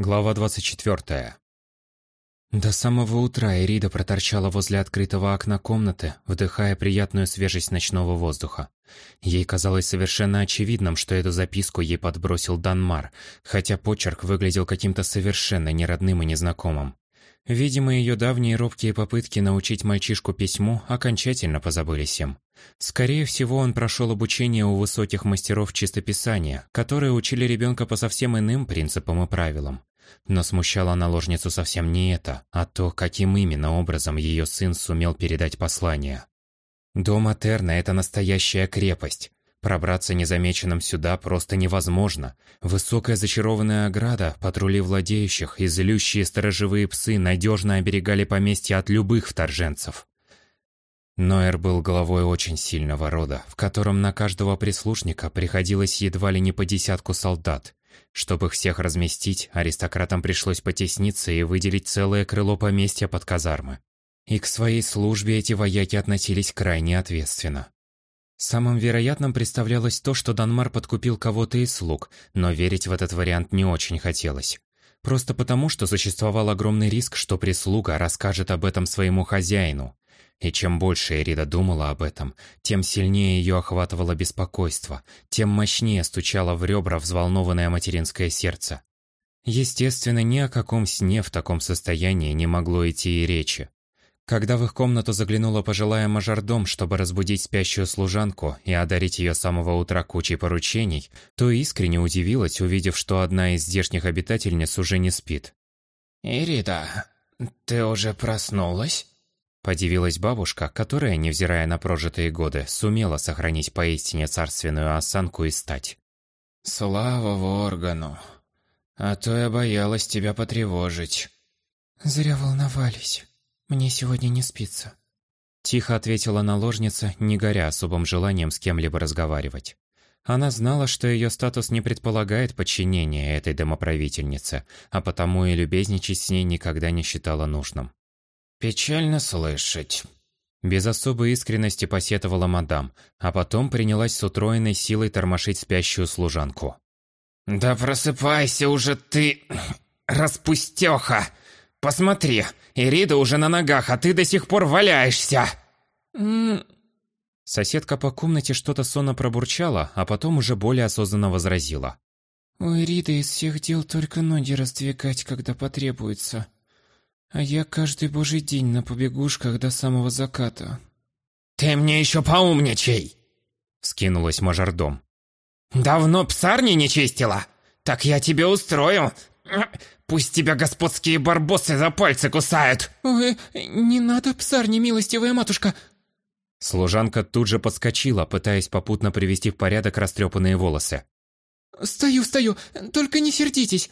Глава 24. До самого утра Эрида проторчала возле открытого окна комнаты, вдыхая приятную свежесть ночного воздуха. Ей казалось совершенно очевидным, что эту записку ей подбросил Данмар, хотя почерк выглядел каким-то совершенно неродным и незнакомым. Видимо, ее давние робкие попытки научить мальчишку письму окончательно позабылись им. Скорее всего, он прошел обучение у высоких мастеров чистописания, которые учили ребенка по совсем иным принципам и правилам. Но смущало наложницу совсем не это, а то, каким именно образом ее сын сумел передать послание. Дом Атерна – это настоящая крепость. Пробраться незамеченным сюда просто невозможно. Высокая зачарованная ограда, патрули владеющих и злющие сторожевые псы надежно оберегали поместье от любых вторженцев. Ноэр был главой очень сильного рода, в котором на каждого прислушника приходилось едва ли не по десятку солдат. Чтобы их всех разместить, аристократам пришлось потесниться и выделить целое крыло поместья под казармы. И к своей службе эти вояки относились крайне ответственно. Самым вероятным представлялось то, что Данмар подкупил кого-то из слуг, но верить в этот вариант не очень хотелось. Просто потому, что существовал огромный риск, что прислуга расскажет об этом своему хозяину. И чем больше Эрида думала об этом, тем сильнее ее охватывало беспокойство, тем мощнее стучало в ребра взволнованное материнское сердце. Естественно, ни о каком сне в таком состоянии не могло идти и речи. Когда в их комнату заглянула пожилая мажордом, чтобы разбудить спящую служанку и одарить ее с самого утра кучей поручений, то искренне удивилась, увидев, что одна из здешних обитательниц уже не спит. «Ирида, ты уже проснулась?» Подивилась бабушка, которая, невзирая на прожитые годы, сумела сохранить поистине царственную осанку и стать. «Слава Воргану! А то я боялась тебя потревожить». «Зря волновались. Мне сегодня не спится». Тихо ответила наложница, не горя особым желанием с кем-либо разговаривать. Она знала, что ее статус не предполагает подчинения этой домоправительнице, а потому и любезничать с ней никогда не считала нужным. «Печально слышать». Без особой искренности посетовала мадам, а потом принялась с утроенной силой тормошить спящую служанку. «Да просыпайся уже ты, распустеха! Посмотри, Ирида уже на ногах, а ты до сих пор валяешься!» Соседка по комнате что-то сонно пробурчала, а потом уже более осознанно возразила. «У Ириды из всех дел только ноги раздвигать, когда потребуется. А я каждый божий день на побегушках до самого заката. «Ты мне еще поумничай!» Скинулась мажордом. «Давно псарни не чистила? Так я тебе устрою! Пусть тебя господские барбосы за пальцы кусают!» «Ой, не надо псарни, милостивая матушка!» Служанка тут же подскочила, пытаясь попутно привести в порядок растрепанные волосы. «Стою, стою, только не сердитесь!»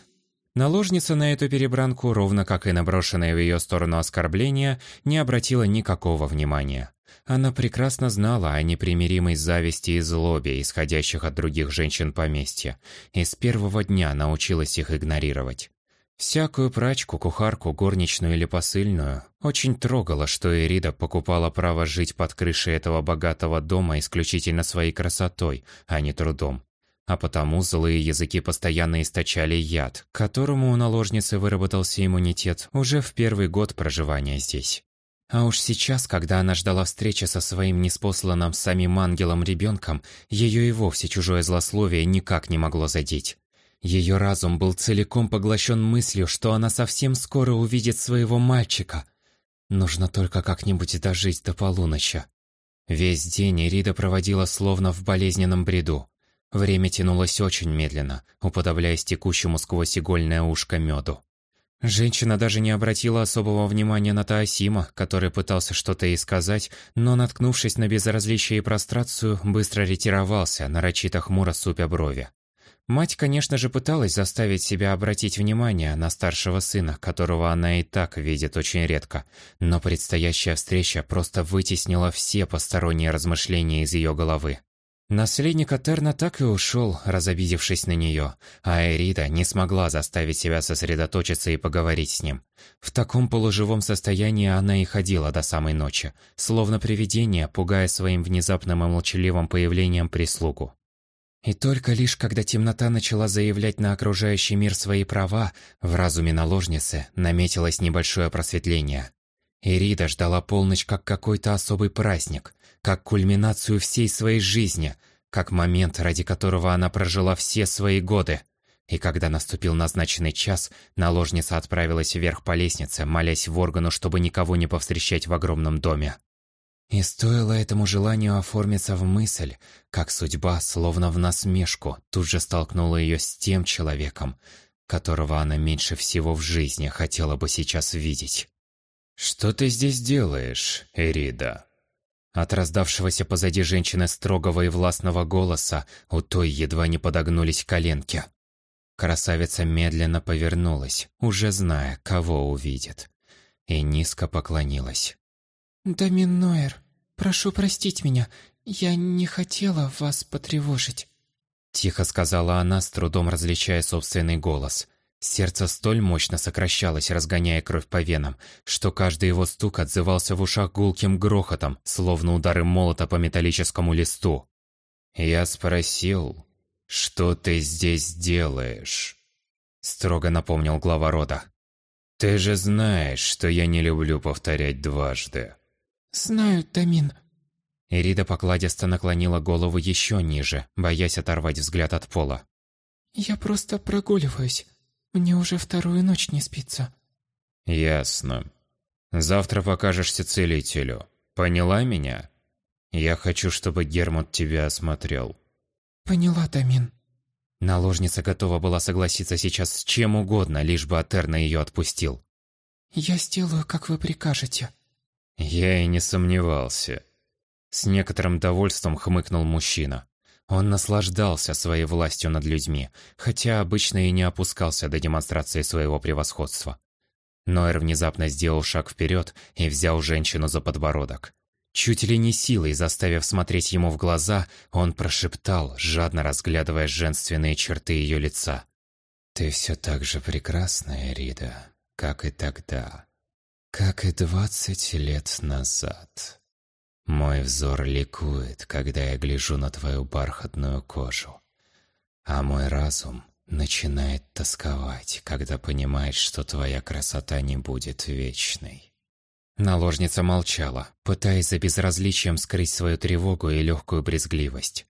Наложница на эту перебранку, ровно как и наброшенное в ее сторону оскорбление, не обратила никакого внимания. Она прекрасно знала о непримиримой зависти и злобе, исходящих от других женщин поместья, и с первого дня научилась их игнорировать. Всякую прачку, кухарку, горничную или посыльную очень трогало, что Эрида покупала право жить под крышей этого богатого дома исключительно своей красотой, а не трудом а потому злые языки постоянно источали яд, которому у наложницы выработался иммунитет уже в первый год проживания здесь. А уж сейчас, когда она ждала встречи со своим неспосланным самим ангелом ребенком, ее и вовсе чужое злословие никак не могло задеть. Ее разум был целиком поглощен мыслью, что она совсем скоро увидит своего мальчика. Нужно только как-нибудь дожить до полуночи. Весь день Ирида проводила словно в болезненном бреду. Время тянулось очень медленно, уподобляясь текущему сквозь игольное ушко меду. Женщина даже не обратила особого внимания на Таосима, который пытался что-то ей сказать, но, наткнувшись на безразличие и прострацию, быстро ретировался, нарочито хмуро супя брови. Мать, конечно же, пыталась заставить себя обратить внимание на старшего сына, которого она и так видит очень редко, но предстоящая встреча просто вытеснила все посторонние размышления из ее головы. Наследник Атерна так и ушел, разобидевшись на нее, а Эрида не смогла заставить себя сосредоточиться и поговорить с ним. В таком полуживом состоянии она и ходила до самой ночи, словно привидение, пугая своим внезапным и молчаливым появлением прислугу. И только лишь когда темнота начала заявлять на окружающий мир свои права, в разуме наложницы наметилось небольшое просветление. Ирида ждала полночь как какой-то особый праздник, как кульминацию всей своей жизни, как момент, ради которого она прожила все свои годы. И когда наступил назначенный час, наложница отправилась вверх по лестнице, молясь в органу, чтобы никого не повстречать в огромном доме. И стоило этому желанию оформиться в мысль, как судьба, словно в насмешку, тут же столкнула ее с тем человеком, которого она меньше всего в жизни хотела бы сейчас видеть. «Что ты здесь делаешь, Эрида?» От раздавшегося позади женщины строгого и властного голоса у той едва не подогнулись коленки. Красавица медленно повернулась, уже зная, кого увидит, и низко поклонилась. «Дамин Нойер, прошу простить меня, я не хотела вас потревожить». Тихо сказала она, с трудом различая собственный голос. Сердце столь мощно сокращалось, разгоняя кровь по венам, что каждый его стук отзывался в ушах гулким грохотом, словно удары молота по металлическому листу. «Я спросил, что ты здесь делаешь?» Строго напомнил глава рода. «Ты же знаешь, что я не люблю повторять дважды». «Знаю, Дамин». Ирида покладисто наклонила голову еще ниже, боясь оторвать взгляд от пола. «Я просто прогуливаюсь. Мне уже вторую ночь не спится». «Ясно. Завтра покажешься целителю. Поняла меня? Я хочу, чтобы Гермут тебя осмотрел». «Поняла, Дамин». Наложница готова была согласиться сейчас с чем угодно, лишь бы Атерна ее отпустил. «Я сделаю, как вы прикажете». Я и не сомневался. С некоторым довольством хмыкнул мужчина. Он наслаждался своей властью над людьми, хотя обычно и не опускался до демонстрации своего превосходства. Нойер внезапно сделал шаг вперед и взял женщину за подбородок. Чуть ли не силой заставив смотреть ему в глаза, он прошептал, жадно разглядывая женственные черты ее лица. «Ты все так же прекрасна, Эрида, как и тогда, как и двадцать лет назад». Мой взор ликует, когда я гляжу на твою бархатную кожу. А мой разум начинает тосковать, когда понимает, что твоя красота не будет вечной. Наложница молчала, пытаясь за безразличием скрыть свою тревогу и легкую брезгливость.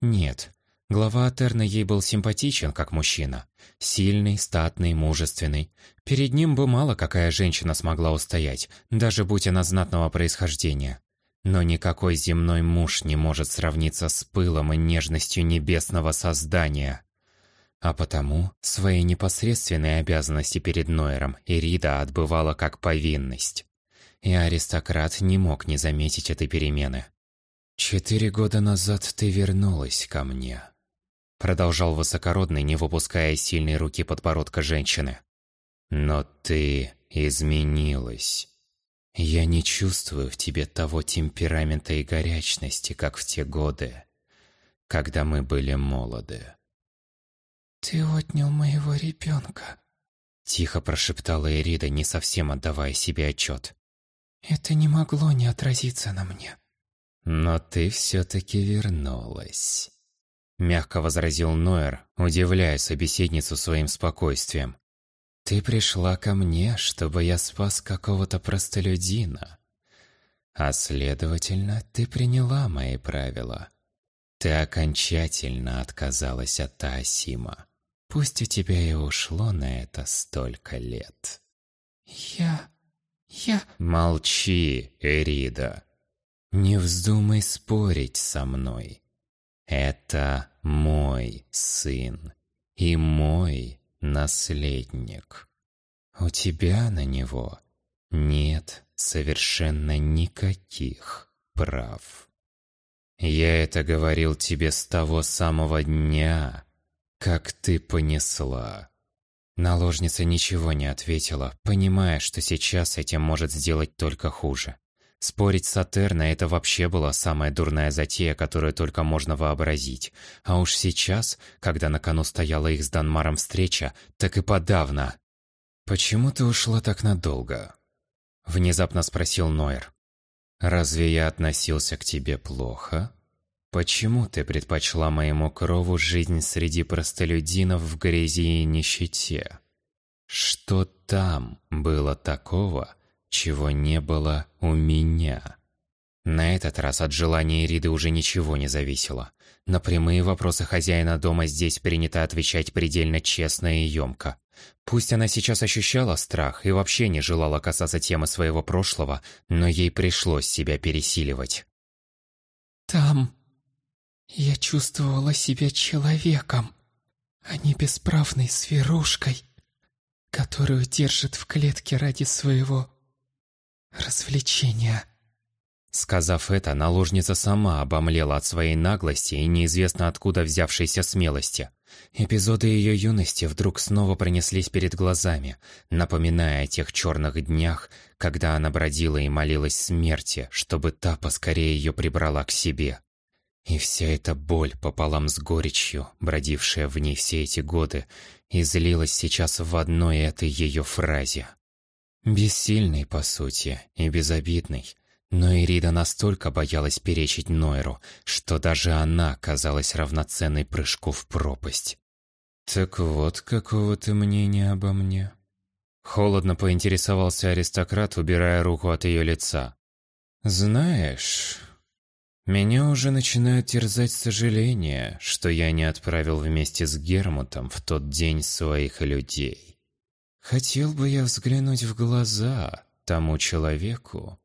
Нет, глава Атерны ей был симпатичен, как мужчина. Сильный, статный, мужественный. Перед ним бы мало какая женщина смогла устоять, даже будь она знатного происхождения. Но никакой земной муж не может сравниться с пылом и нежностью небесного создания. А потому свои непосредственные обязанности перед Нойером Ирида отбывала как повинность. И аристократ не мог не заметить этой перемены. «Четыре года назад ты вернулась ко мне», продолжал высокородный, не выпуская сильной руки подбородка женщины. «Но ты изменилась. Я не чувствую в тебе того темперамента и горячности, как в те годы, когда мы были молоды. «Ты отнял моего ребенка», — тихо прошептала Эрида, не совсем отдавая себе отчет. «Это не могло не отразиться на мне». «Но ты все-таки вернулась», — мягко возразил Ноэр, удивляя собеседницу своим спокойствием. Ты пришла ко мне, чтобы я спас какого-то простолюдина. А следовательно, ты приняла мои правила. Ты окончательно отказалась от Таосима. Пусть у тебя и ушло на это столько лет. Я... я... Молчи, Эрида. Не вздумай спорить со мной. Это мой сын и мой наследник. У тебя на него нет совершенно никаких прав. Я это говорил тебе с того самого дня, как ты понесла. Наложница ничего не ответила, понимая, что сейчас этим может сделать только хуже. Спорить с Атерно – это вообще была самая дурная затея, которую только можно вообразить. А уж сейчас, когда на кону стояла их с Данмаром встреча, так и подавно. «Почему ты ушла так надолго?» – внезапно спросил Нойер. «Разве я относился к тебе плохо?» Почему ты предпочла моему крову жизнь среди простолюдинов в грязи и нищете? Что там было такого, чего не было у меня?» На этот раз от желания Ириды уже ничего не зависело. На прямые вопросы хозяина дома здесь принято отвечать предельно честно и ёмко. Пусть она сейчас ощущала страх и вообще не желала касаться темы своего прошлого, но ей пришлось себя пересиливать. «Там я чувствовала себя человеком, а не бесправной зверушкой, которую держат в клетке ради своего развлечения». Сказав это, наложница сама обомлела от своей наглости и неизвестно откуда взявшейся смелости. Эпизоды ее юности вдруг снова пронеслись перед глазами, напоминая о тех черных днях, когда она бродила и молилась смерти, чтобы та поскорее ее прибрала к себе. И вся эта боль пополам с горечью, бродившая в ней все эти годы, излилась сейчас в одной этой ее фразе. Бессильный, по сути, и безобидный, но Ирида настолько боялась перечить Нойру, что даже она казалась равноценной прыжку в пропасть. «Так вот, какого ты мнения обо мне?» Холодно поинтересовался аристократ, убирая руку от ее лица. «Знаешь, меня уже начинает терзать сожаление, что я не отправил вместе с Гермутом в тот день своих людей. Хотел бы я взглянуть в глаза тому человеку,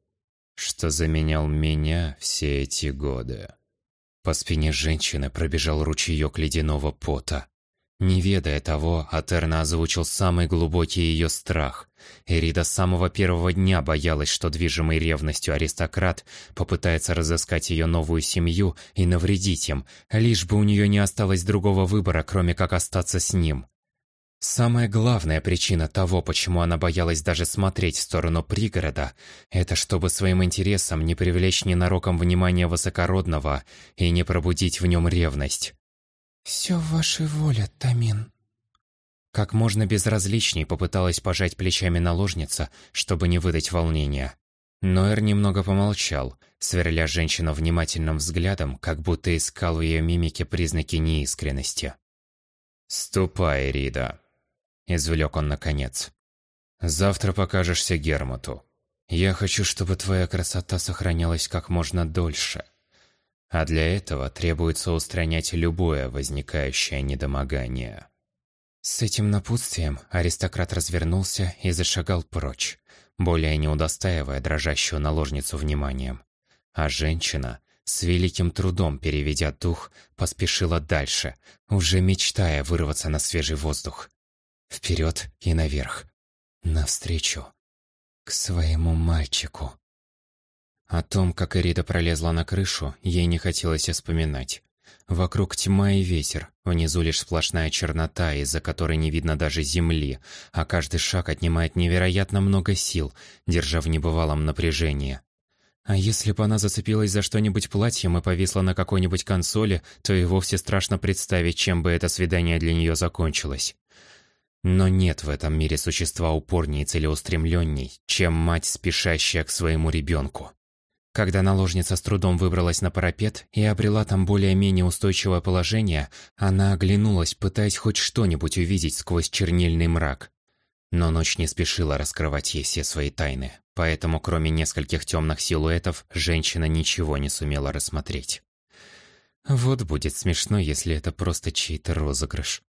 что заменял меня все эти годы. По спине женщины пробежал ручеек ледяного пота. Не ведая того, Атерна озвучил самый глубокий ее страх. Эрида с самого первого дня боялась, что движимый ревностью аристократ попытается разыскать ее новую семью и навредить им, лишь бы у нее не осталось другого выбора, кроме как остаться с ним. Самая главная причина того, почему она боялась даже смотреть в сторону пригорода, это чтобы своим интересом не привлечь ненароком внимание высокородного и не пробудить в нем ревность. «Все в вашей воле, Тамин». Как можно безразличней попыталась пожать плечами наложница, чтобы не выдать волнения. Ноэр немного помолчал, сверля женщину внимательным взглядом, как будто искал в ее мимике признаки неискренности. «Ступай, Рида», Извлек он наконец. «Завтра покажешься Гермуту. Я хочу, чтобы твоя красота сохранялась как можно дольше. А для этого требуется устранять любое возникающее недомогание». С этим напутствием аристократ развернулся и зашагал прочь, более не удостаивая дрожащую наложницу вниманием. А женщина, с великим трудом переведя дух, поспешила дальше, уже мечтая вырваться на свежий воздух. Вперед и наверх. Навстречу. К своему мальчику. О том, как Эрида пролезла на крышу, ей не хотелось вспоминать. Вокруг тьма и ветер, внизу лишь сплошная чернота, из-за которой не видно даже земли, а каждый шаг отнимает невероятно много сил, держа в небывалом напряжении. А если бы она зацепилась за что-нибудь платьем и повисла на какой-нибудь консоли, то и вовсе страшно представить, чем бы это свидание для нее закончилось. Но нет в этом мире существа упорнее и целеустремленней, чем мать, спешащая к своему ребенку. Когда наложница с трудом выбралась на парапет и обрела там более-менее устойчивое положение, она оглянулась, пытаясь хоть что-нибудь увидеть сквозь чернильный мрак. Но ночь не спешила раскрывать ей все свои тайны, поэтому кроме нескольких темных силуэтов, женщина ничего не сумела рассмотреть. Вот будет смешно, если это просто чей-то розыгрыш.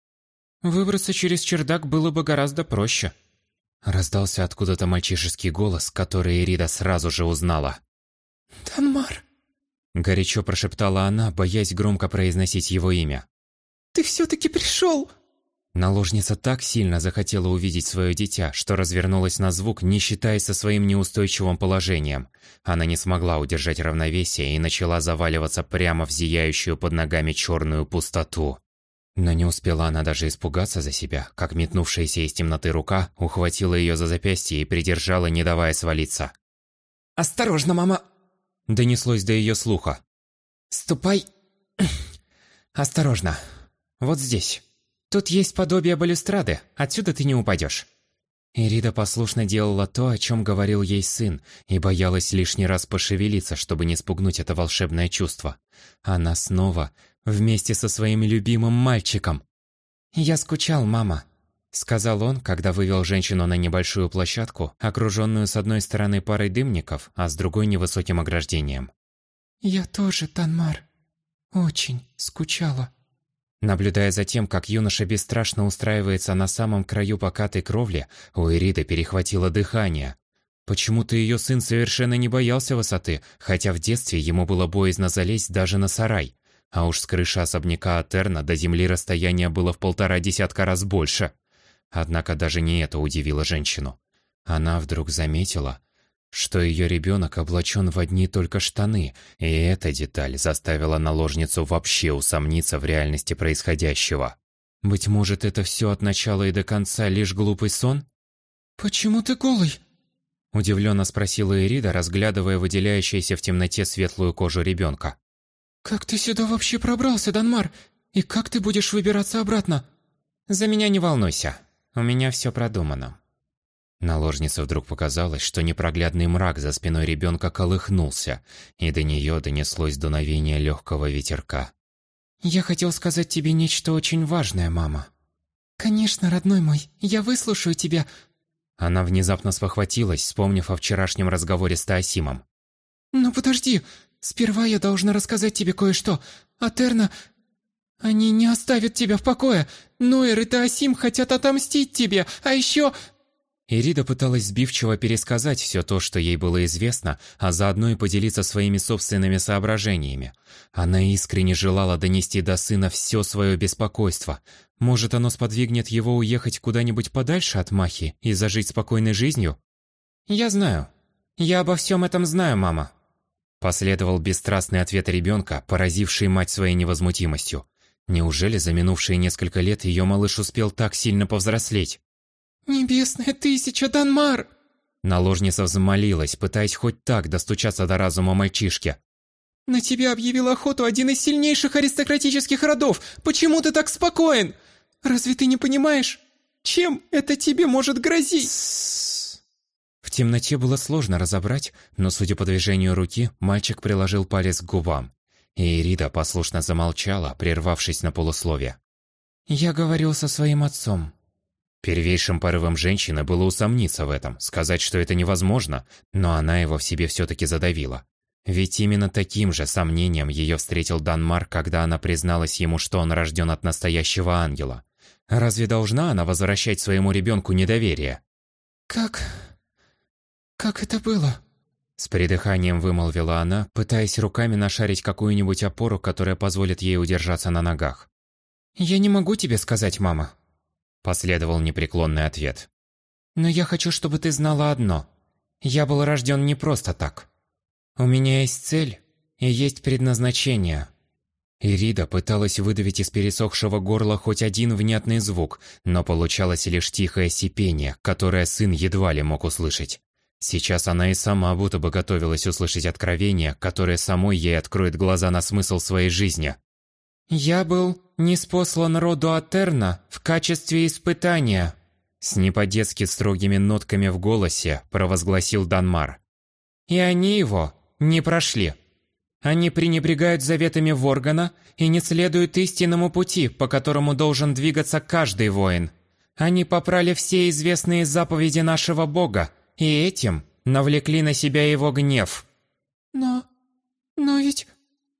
Выбраться через чердак было бы гораздо проще. Раздался откуда-то мальчишеский голос, который Ирида сразу же узнала. «Данмар!» Горячо прошептала она, боясь громко произносить его имя. «Ты все-таки пришел!» Наложница так сильно захотела увидеть свое дитя, что развернулась на звук, не считаясь со своим неустойчивым положением. Она не смогла удержать равновесие и начала заваливаться прямо в зияющую под ногами черную пустоту. Но не успела она даже испугаться за себя, как метнувшаяся из темноты рука ухватила ее за запястье и придержала, не давая свалиться. «Осторожно, мама!» Донеслось до ее слуха. «Ступай! Осторожно! Вот здесь. Тут есть подобие балюстрады, отсюда ты не упадешь». Ирида послушно делала то, о чем говорил ей сын, и боялась лишний раз пошевелиться, чтобы не спугнуть это волшебное чувство. Она снова вместе со своим любимым мальчиком. «Я скучал, мама», — сказал он, когда вывел женщину на небольшую площадку, окруженную с одной стороны парой дымников, а с другой невысоким ограждением. «Я тоже, Танмар. Очень скучала». Наблюдая за тем, как юноша бесстрашно устраивается на самом краю покатой кровли, у Ириды перехватило дыхание. Почему-то ее сын совершенно не боялся высоты, хотя в детстве ему было боязно залезть даже на сарай. А уж с крыши особняка Атерна до земли расстояние было в полтора десятка раз больше. Однако даже не это удивило женщину. Она вдруг заметила, что ее ребенок облачен в одни только штаны, и эта деталь заставила наложницу вообще усомниться в реальности происходящего. Быть может, это все от начала и до конца лишь глупый сон? «Почему ты голый?» Удивленно спросила Ирида, разглядывая выделяющуюся в темноте светлую кожу ребенка. «Как ты сюда вообще пробрался, Данмар? И как ты будешь выбираться обратно?» «За меня не волнуйся. У меня все продумано. Наложнице вдруг показалось, что непроглядный мрак за спиной ребенка колыхнулся, и до нее донеслось дуновение легкого ветерка. «Я хотел сказать тебе нечто очень важное, мама». «Конечно, родной мой, я выслушаю тебя». Она внезапно спохватилась, вспомнив о вчерашнем разговоре с Таосимом. «Ну подожди, сперва я должна рассказать тебе кое-что. Атерна... Они не оставят тебя в покое. Ноэр и Таосим хотят отомстить тебе, а еще Ирида пыталась сбивчиво пересказать все то, что ей было известно, а заодно и поделиться своими собственными соображениями. Она искренне желала донести до сына все свое беспокойство. Может, оно сподвигнет его уехать куда-нибудь подальше от Махи и зажить спокойной жизнью? «Я знаю. Я обо всем этом знаю, мама». Последовал бесстрастный ответ ребенка, поразивший мать своей невозмутимостью. Неужели за минувшие несколько лет ее малыш успел так сильно повзрослеть? «Небесная тысяча, Данмар!» Наложница взмолилась, пытаясь хоть так достучаться до разума мальчишки. «На тебя объявил охоту один из сильнейших аристократических родов! Почему ты так спокоен? Разве ты не понимаешь, чем это тебе может грозить?» Темноте было сложно разобрать, но, судя по движению руки, мальчик приложил палец к губам. И Ирида послушно замолчала, прервавшись на полусловие. «Я говорил со своим отцом», Первейшим порывом женщины было усомниться в этом, сказать, что это невозможно, но она его в себе все-таки задавила. Ведь именно таким же сомнением ее встретил Данмар, когда она призналась ему, что он рожден от настоящего ангела. Разве должна она возвращать своему ребенку недоверие? «Как... как это было?» С придыханием вымолвила она, пытаясь руками нашарить какую-нибудь опору, которая позволит ей удержаться на ногах. «Я не могу тебе сказать, мама», Последовал непреклонный ответ. «Но я хочу, чтобы ты знала одно. Я был рожден не просто так. У меня есть цель и есть предназначение». Ирида пыталась выдавить из пересохшего горла хоть один внятный звук, но получалось лишь тихое сипение, которое сын едва ли мог услышать. Сейчас она и сама будто бы готовилась услышать откровение, которое самой ей откроет глаза на смысл своей жизни. «Я был неспослан роду Атерна в качестве испытания», с неподетски строгими нотками в голосе провозгласил Данмар. «И они его не прошли. Они пренебрегают заветами Воргана и не следуют истинному пути, по которому должен двигаться каждый воин. Они попрали все известные заповеди нашего бога, и этим навлекли на себя его гнев». «Но... но ведь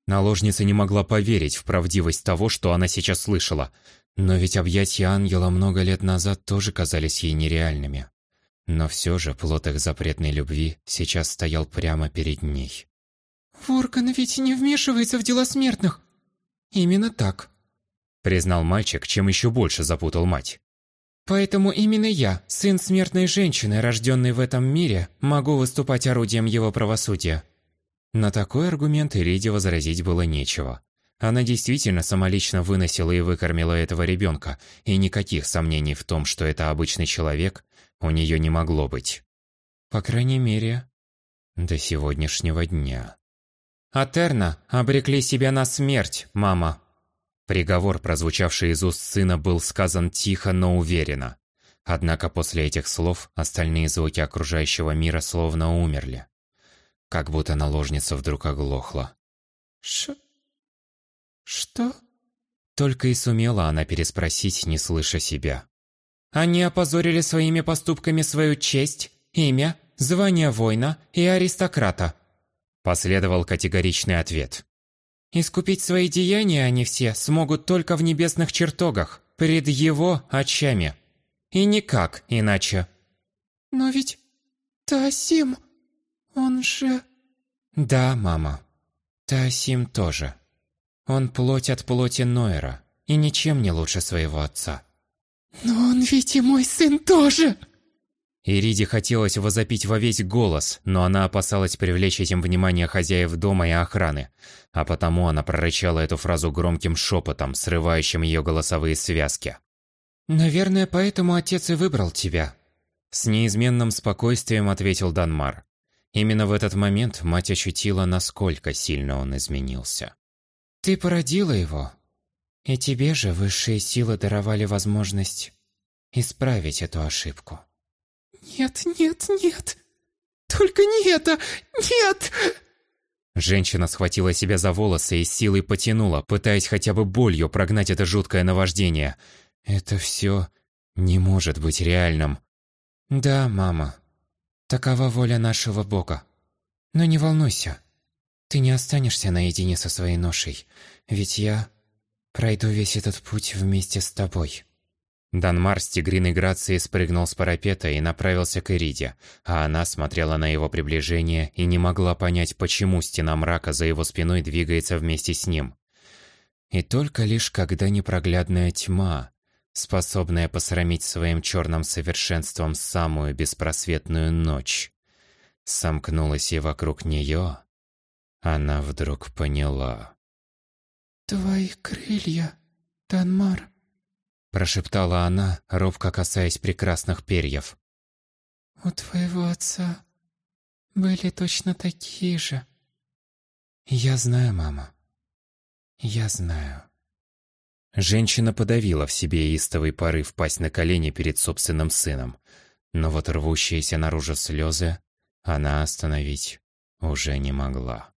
Наложница не могла поверить в правдивость того, что она сейчас слышала. Но ведь объятия ангела много лет назад тоже казались ей нереальными. Но все же плод их запретной любви сейчас стоял прямо перед ней. «Воркан ведь не вмешивается в дела смертных!» «Именно так», — признал мальчик, чем еще больше запутал мать. «Поэтому именно я, сын смертной женщины, рожденный в этом мире, могу выступать орудием его правосудия». На такой аргумент Ириде возразить было нечего. Она действительно самолично выносила и выкормила этого ребенка, и никаких сомнений в том, что это обычный человек, у нее не могло быть. По крайней мере, до сегодняшнего дня. «Атерна обрекли себя на смерть, мама!» Приговор, прозвучавший из уст сына, был сказан тихо, но уверенно. Однако после этих слов остальные звуки окружающего мира словно умерли. Как будто наложница вдруг оглохла. Ш... Что? Только и сумела она переспросить, не слыша себя. Они опозорили своими поступками свою честь, имя, звание воина и аристократа. Последовал категоричный ответ. Искупить свои деяния они все смогут только в небесных чертогах, пред его очами. И никак иначе. Но ведь Тасим, он же... Да, мама. Тасим тоже. Он плоть от плоти Нойера и ничем не лучше своего отца. Но он ведь и мой сын тоже! Ириде хотелось возопить во весь голос, но она опасалась привлечь этим внимание хозяев дома и охраны, а потому она прорычала эту фразу громким шепотом, срывающим ее голосовые связки. «Наверное, поэтому отец и выбрал тебя», — с неизменным спокойствием ответил Данмар. Именно в этот момент мать ощутила, насколько сильно он изменился. «Ты породила его, и тебе же высшие силы даровали возможность исправить эту ошибку». «Нет, нет, нет! Только не это! Нет!» Женщина схватила себя за волосы и силой потянула, пытаясь хотя бы болью прогнать это жуткое наваждение. Это все не может быть реальным. «Да, мама, такова воля нашего Бога. Но не волнуйся, ты не останешься наедине со своей ношей, ведь я пройду весь этот путь вместе с тобой». Данмар с тигриной грацией спрыгнул с парапета и направился к Эриде, а она смотрела на его приближение и не могла понять, почему стена мрака за его спиной двигается вместе с ним. И только лишь когда непроглядная тьма, способная посрамить своим черным совершенством самую беспросветную ночь, сомкнулась и вокруг нее, она вдруг поняла. «Твои крылья, Данмар», прошептала она, робко касаясь прекрасных перьев. «У твоего отца были точно такие же». «Я знаю, мама. Я знаю». Женщина подавила в себе истовый порыв пасть на колени перед собственным сыном, но вот рвущиеся наружу слезы она остановить уже не могла.